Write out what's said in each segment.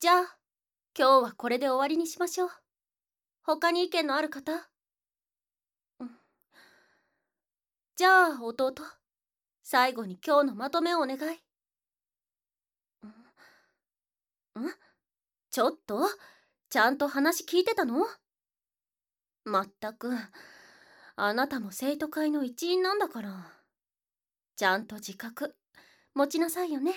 じゃあ今日はこれで終わりにしましょう。他に意見のある方？うん。じゃあ弟最後に今日のまとめをお願い。ん。ちょっと？ちゃんと話聞いてたの？まったく。あなたも生徒会の一員なんだから。ちゃんと自覚持ちなさいよね。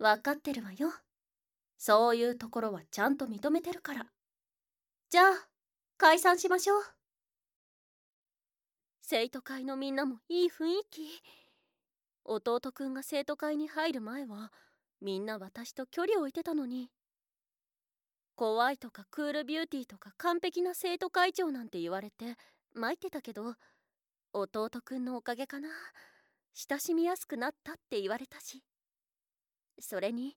分かってるわよ。そういうところはちゃんと認めてるから。じゃあ解散しましょう。生徒会のみんなもいい雰囲気。弟くんが生徒会に入る前はみんな私と距離を置いてたのに。怖いとかクールビューティーとか完璧な生徒会長なんて言われて参ってたけど弟くんのおかげかな。親しみやすくなったって言われたし。それに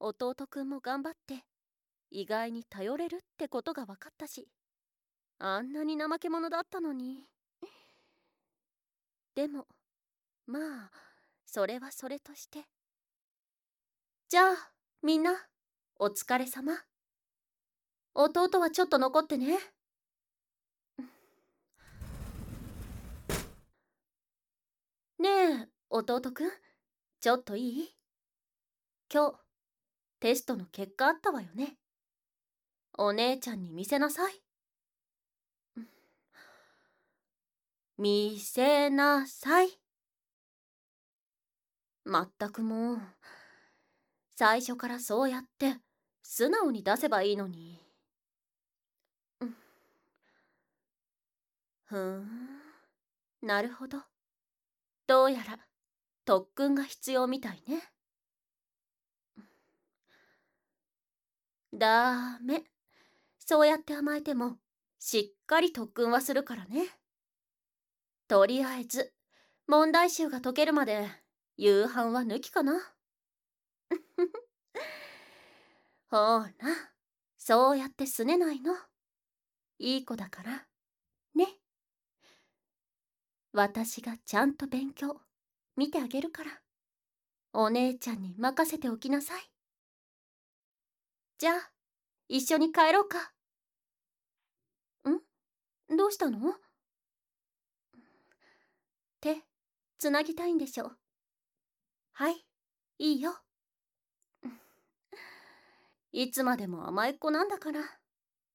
弟くんも頑張って意外に頼れるってことが分かったしあんなに怠け者だったのに。でもまあそれはそれとして。じゃあみんなお疲れ様。弟はちょっと残ってね。ねえ弟くんちょっといい？今日テストの結果あったわよねお姉ちゃんに見せなさい見せなさい。まったくもう、最初からそうやって素直に出せばいいのに。ふん、なるほど。どうやら特訓が必要みたいね。ダメ。そうやって甘えてもしっかり特訓はするからね。とりあえず問題集が解けるまで夕飯は抜きかな。ほらそうやってすねないの。いい子だから。ね。私がちゃんと勉強見てあげるから。お姉ちゃんに任せておきなさい。じゃあ一緒に帰ろうか。ん？どうしたの？手つなぎたいんでしょ。はいいいよ。いつまでも甘えっ子なんだから。